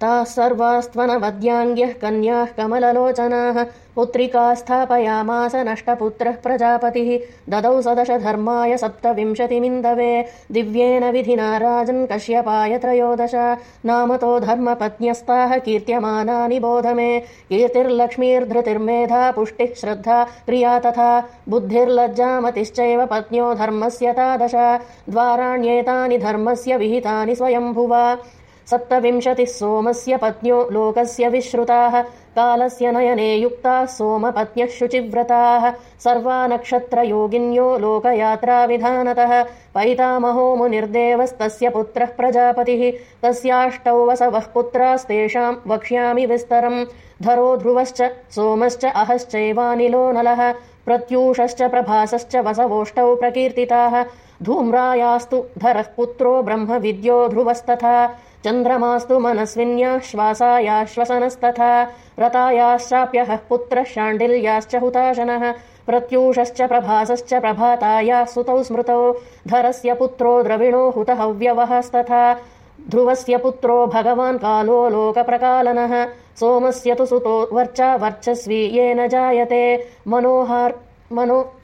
ताः सर्वास्त्वनवद्याङ्ग्यः कन्याः कमललोचनाः पुत्रिका स्थापयामास नष्टपुत्रः प्रजापतिः ददौ सदश धर्माय सप्तविंशतिमिन्दवे दिव्येन विधिना राजन् कश्यपाय त्रयोदश नामतो धर्मपत्न्यस्ताः कीर्त्यमानानि बोध मे कीर्तिर्लक्ष्मीर्धृतिर्मेधा पुष्टिः श्रद्धा प्रिया तथा बुद्धिर्लज्जामतिश्चैव पत्न्यो धर्मस्य तादश द्वाराण्येतानि धर्मस्य विहितानि स्वयम्भुवा सप्तविंशतिः सोमस्य पत्न्यो लोकस्य विश्रुताः कालस्य नयने युक्ताः सोमपत्न्यः शुचिव्रताः सर्वा नक्षत्रयोगिन्यो लोकयात्राविधानतः पैतामहो मुनिर्देवस्तस्य पुत्रः प्रजापतिः तस्याष्टौ वसवः पुत्रास्तेषाम् वक्ष्यामि विस्तरम् धरो ध्रुवश्च सोमश्च अहश्चैवानिलो नलः प्रत्यूषश्च प्रभासश्च वसवोष्टौ प्रकीर्तिताः धूम्रायास्तु धरः पुत्रो ब्रह्मविद्यो ध्रुवस्तथा चन्द्रमास्तु मनस्विन्याश्वासायाश्वसनस्तथा रतायाश्चाप्यहः पुत्रः शाण्डिल्याश्च हुताशनः प्रत्यूषश्च प्रभासश्च प्रभातायाः सुतौ स्मृतौ धरस्य पुत्रो द्रविणो हुतहव्यवहस्तथा ध्रुवस्य पुत्रो भगवान् कालो लोकप्रकालनः सोमस्य तु सुतो वर्चा वर्चस्वी येन जायते मनोहार् Manu.